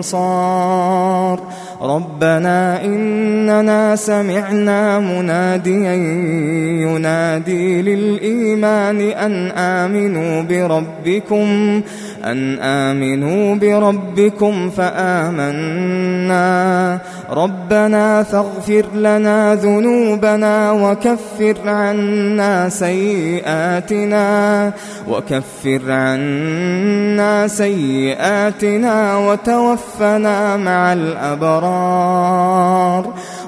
الأنصار ربنا إننا سمعنا مناديا ينادي للإيمان أن آمنوا بربكم. أن آمنوا بربكم فآمنا. ربنا فاغفر لنا ذنوبنا وكفر عنا سيئاتنا وكفر عنا سيئاتنا وتوفنا مع الأبرار.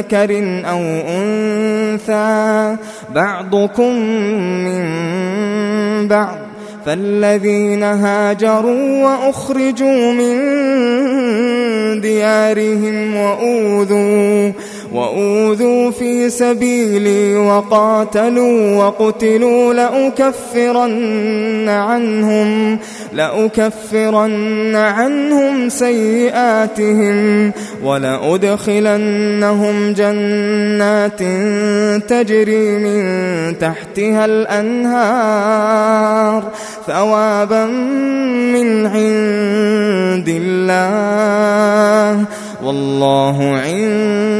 ذكر أو أنثى بعضكم من بعض فالذين هاجروا وأخرجوا من ديارهم وأوذوا وأوذوا في سبيلي وقاتلوا وقتلوا لأكفرن عنهم لأكفرن عنهم سيئاتهم ولأدخلنهم جنات تجري من تحتها الأنهار ثوابا من عند الله والله عند